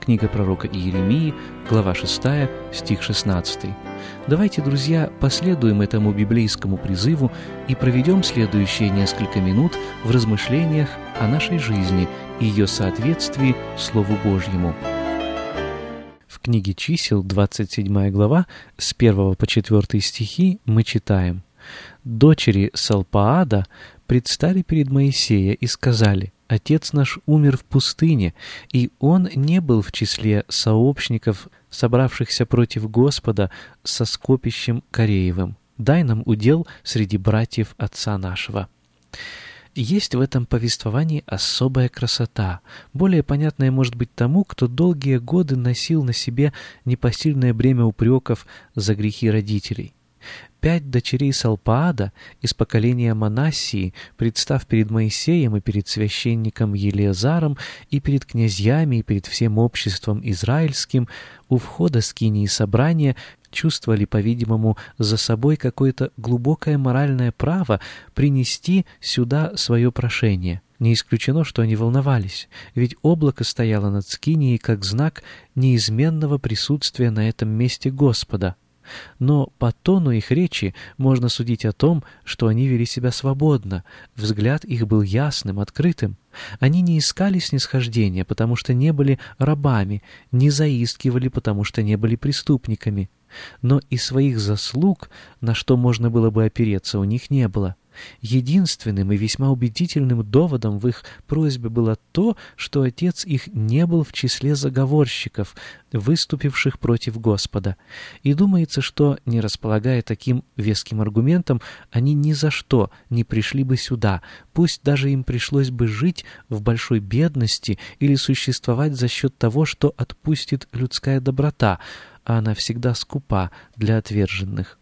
Книга пророка Иеремии, глава 6, стих 16. Давайте, друзья, последуем этому библейскому призыву и проведем следующие несколько минут в размышлениях о нашей жизни и ее соответствии Слову Божьему. В книге чисел, 27 глава, с 1 по 4 стихи мы читаем «Дочери Салпаада предстали перед Моисея и сказали – Отец наш умер в пустыне, и он не был в числе сообщников, собравшихся против Господа со скопищем Кореевым. Дай нам удел среди братьев отца нашего». Есть в этом повествовании особая красота, более понятная может быть тому, кто долгие годы носил на себе непосильное бремя упреков за грехи родителей. Пять дочерей Салпаада из поколения Манассии, представ перед Моисеем и перед священником Елеазаром, и перед князьями, и перед всем обществом израильским, у входа скинии собрания чувствовали, по-видимому, за собой какое-то глубокое моральное право принести сюда свое прошение. Не исключено, что они волновались, ведь облако стояло над скинией как знак неизменного присутствия на этом месте Господа но по тону их речи можно судить о том, что они вели себя свободно, взгляд их был ясным, открытым. Они не искали снисхождения, потому что не были рабами, не заискивали, потому что не были преступниками. Но и своих заслуг, на что можно было бы опереться, у них не было. Единственным и весьма убедительным доводом в их просьбе было то, что отец их не был в числе заговорщиков, выступивших против Господа. И думается, что, не располагая таким веским аргументом, они ни за что не пришли бы сюда, пусть даже им пришлось бы жить в большой бедности или существовать за счет того, что отпустит людская доброта, а она всегда скупа для отверженных.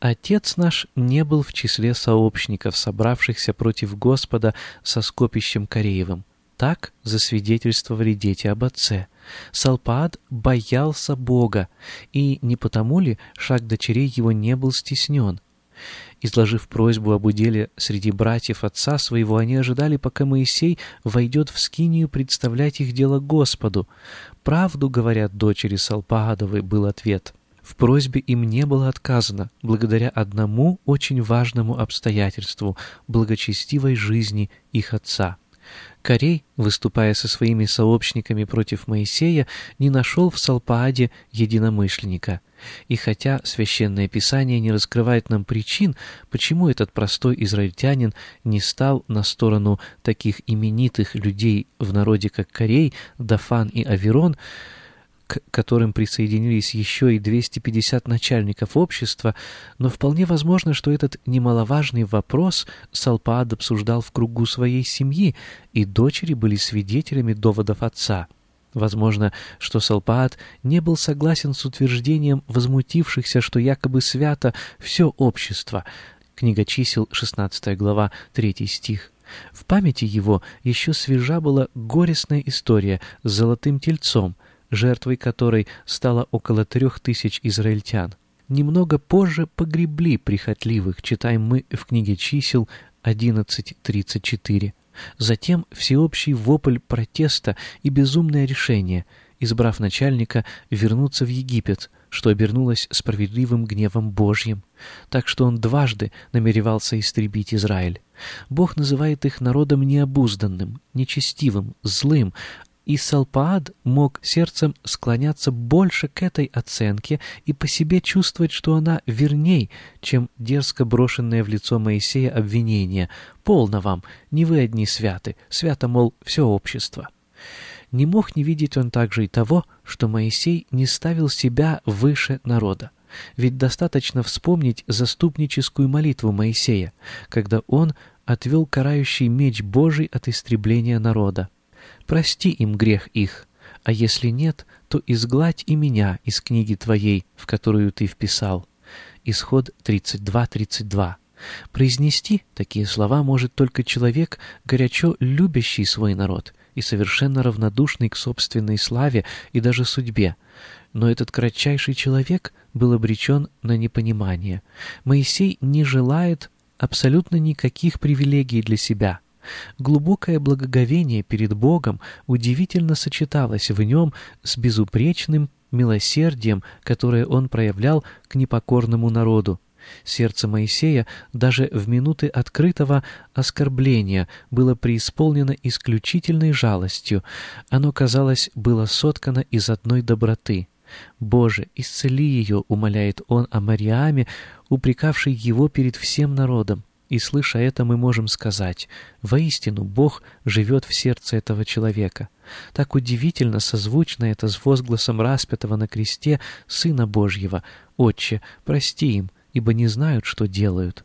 Отец наш не был в числе сообщников, собравшихся против Господа со скопищем Кореевым. Так засвидетельствовали дети об отце. Салпаад боялся Бога, и не потому ли шаг дочерей его не был стеснен? Изложив просьбу об уделе среди братьев отца своего, они ожидали, пока Моисей войдет в скинию представлять их дело Господу. «Правду, — говорят дочери Салпаадовой, — был ответ. В просьбе им не было отказано, благодаря одному очень важному обстоятельству – благочестивой жизни их отца. Корей, выступая со своими сообщниками против Моисея, не нашел в Салпааде единомышленника. И хотя Священное Писание не раскрывает нам причин, почему этот простой израильтянин не стал на сторону таких именитых людей в народе, как Корей, Дафан и Аверон, к которым присоединились еще и 250 начальников общества, но вполне возможно, что этот немаловажный вопрос Салпаад обсуждал в кругу своей семьи, и дочери были свидетелями доводов отца. Возможно, что Салпаад не был согласен с утверждением возмутившихся, что якобы свято все общество. Книга чисел, 16 глава, 3 стих. В памяти его еще свежа была горестная история с золотым тельцом — жертвой которой стало около трех тысяч израильтян. Немного позже погребли прихотливых, читаем мы в книге чисел 11.34. Затем всеобщий вопль протеста и безумное решение, избрав начальника, вернуться в Египет, что обернулось справедливым гневом Божьим, так что он дважды намеревался истребить Израиль. Бог называет их народом необузданным, нечестивым, злым, и Салпаад мог сердцем склоняться больше к этой оценке и по себе чувствовать, что она верней, чем дерзко брошенное в лицо Моисея обвинение «Полно вам, не вы одни святы, свято, мол, все общество». Не мог не видеть он также и того, что Моисей не ставил себя выше народа. Ведь достаточно вспомнить заступническую молитву Моисея, когда он отвел карающий меч Божий от истребления народа прости им грех их, а если нет, то изгладь и меня из книги Твоей, в которую Ты вписал». Исход 32.32. Произнести такие слова может только человек, горячо любящий свой народ и совершенно равнодушный к собственной славе и даже судьбе. Но этот кратчайший человек был обречен на непонимание. Моисей не желает абсолютно никаких привилегий для себя. Глубокое благоговение перед Богом удивительно сочеталось в нем с безупречным милосердием, которое он проявлял к непокорному народу. Сердце Моисея даже в минуты открытого оскорбления было преисполнено исключительной жалостью. Оно, казалось, было соткано из одной доброты. «Боже, исцели ее», — умоляет он о Мариаме, упрекавшей его перед всем народом. И, слыша это, мы можем сказать, воистину Бог живет в сердце этого человека. Так удивительно созвучно это с возгласом распятого на кресте Сына Божьего «Отче, прости им, ибо не знают, что делают».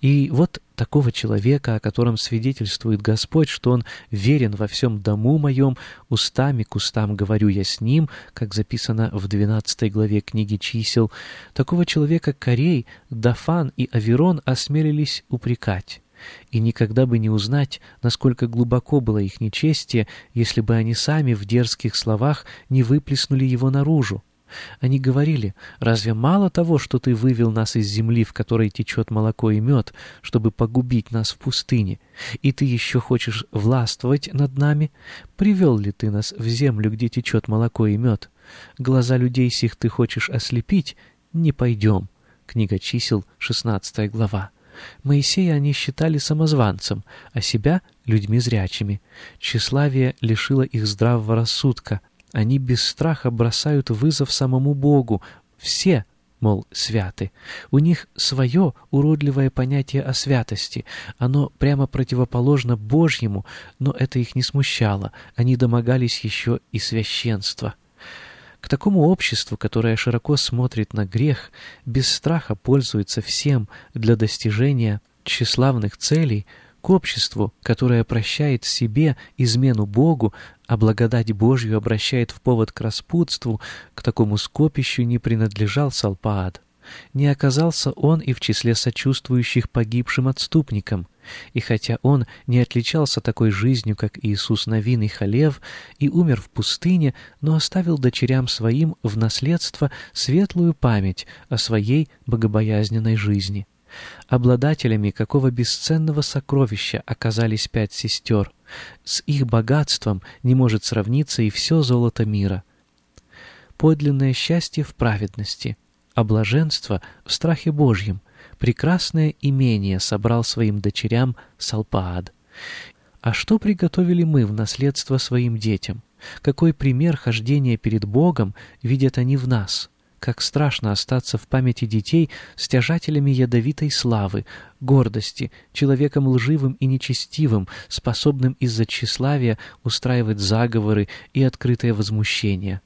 И вот такого человека, о котором свидетельствует Господь, что Он верен во всем дому моем, устами к устам говорю я с Ним, как записано в 12 главе книги чисел, такого человека Корей, Дафан и Аверон осмелились упрекать. И никогда бы не узнать, насколько глубоко было их нечестие, если бы они сами в дерзких словах не выплеснули его наружу. Они говорили, разве мало того, что ты вывел нас из земли, в которой течет молоко и мед, чтобы погубить нас в пустыне, и ты еще хочешь властвовать над нами? Привел ли ты нас в землю, где течет молоко и мед? Глаза людей сих ты хочешь ослепить? Не пойдем. Книга чисел, 16 глава. Моисея они считали самозванцем, а себя — людьми зрячими. Тщеславие лишило их здравого рассудка, они без страха бросают вызов самому Богу. Все, мол, святы. У них свое уродливое понятие о святости. Оно прямо противоположно Божьему, но это их не смущало. Они домогались еще и священства. К такому обществу, которое широко смотрит на грех, без страха пользуется всем для достижения тщеславных целей — к обществу, которое прощает себе измену Богу, а благодать Божью обращает в повод к распутству, к такому скопищу не принадлежал Салпаад. Не оказался он и в числе сочувствующих погибшим отступникам. И хотя он не отличался такой жизнью, как Иисус Навин и Халев, и умер в пустыне, но оставил дочерям своим в наследство светлую память о своей богобоязненной жизни. Обладателями какого бесценного сокровища оказались пять сестер. С их богатством не может сравниться и все золото мира. Подлинное счастье в праведности, а блаженство в страхе Божьем. Прекрасное имение собрал своим дочерям Салпаад. А что приготовили мы в наследство своим детям? Какой пример хождения перед Богом видят они в нас? Как страшно остаться в памяти детей стяжателями ядовитой славы, гордости, человеком лживым и нечестивым, способным из-за тщеславия устраивать заговоры и открытое возмущение.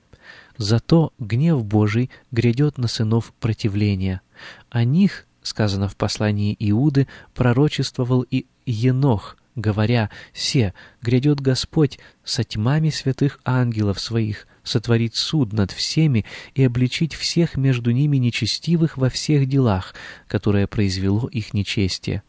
Зато гнев Божий грядет на сынов противления. О них, сказано в послании Иуды, пророчествовал и Енох, говоря «Се, грядет Господь со тьмами святых ангелов своих, сотворить суд над всеми и обличить всех между ними нечестивых во всех делах, которое произвело их нечестие.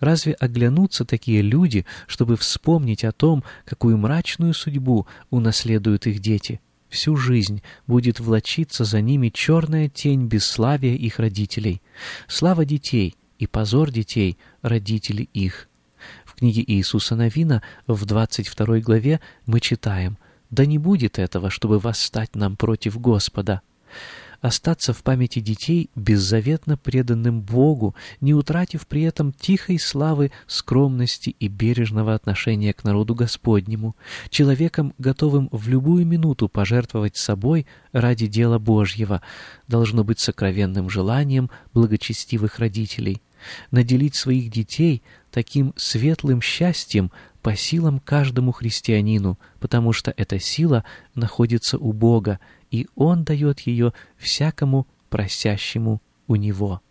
Разве оглянутся такие люди, чтобы вспомнить о том, какую мрачную судьбу унаследуют их дети? Всю жизнь будет влочиться за ними черная тень бесславия их родителей. Слава детей и позор детей — родители их. В книге Иисуса Новина в 22 главе мы читаем да не будет этого, чтобы восстать нам против Господа. Остаться в памяти детей беззаветно преданным Богу, не утратив при этом тихой славы, скромности и бережного отношения к народу Господнему, человеком, готовым в любую минуту пожертвовать собой ради дела Божьего, должно быть сокровенным желанием благочестивых родителей. Наделить своих детей таким светлым счастьем по силам каждому христианину, потому что эта сила находится у Бога, и Он дает ее всякому просящему у Него.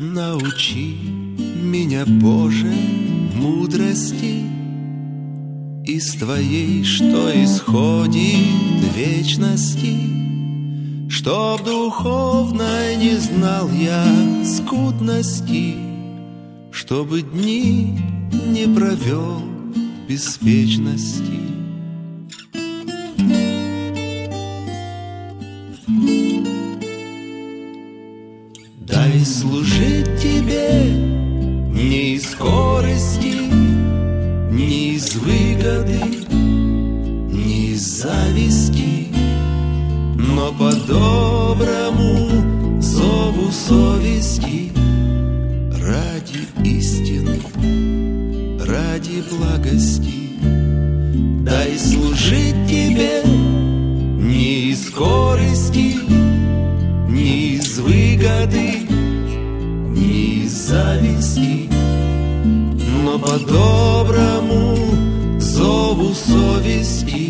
Научи меня, Боже, мудрости. Из Твоей, что исходит вечности? Чтоб духовно не знал я скудности? Чтобы дни не провел беспечности служить тебе по-доброму зову совести ради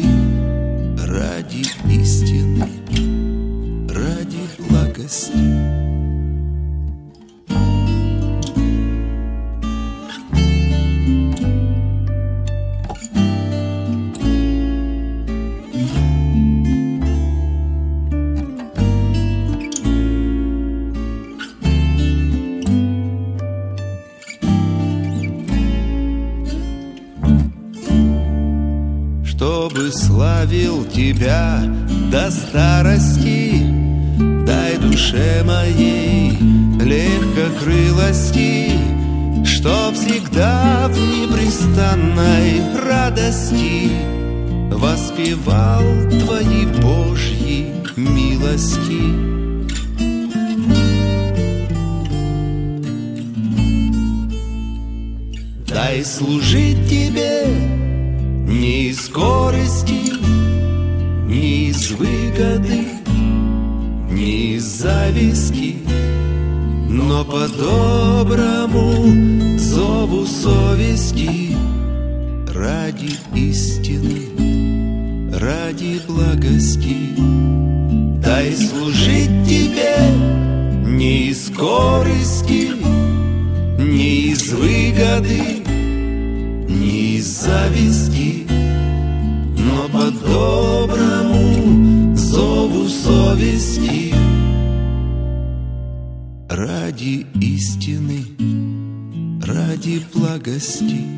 чтобы славил тебя до старости. Дай душе моей легкокрылости, Что всегда в непрестанной радости Воспевал твои Божьи милости. Дай служить тебе ни из скорости, ни из выгоды, ни из зависки, но по-доброму зову совести ради истины, ради благости. Ради благости.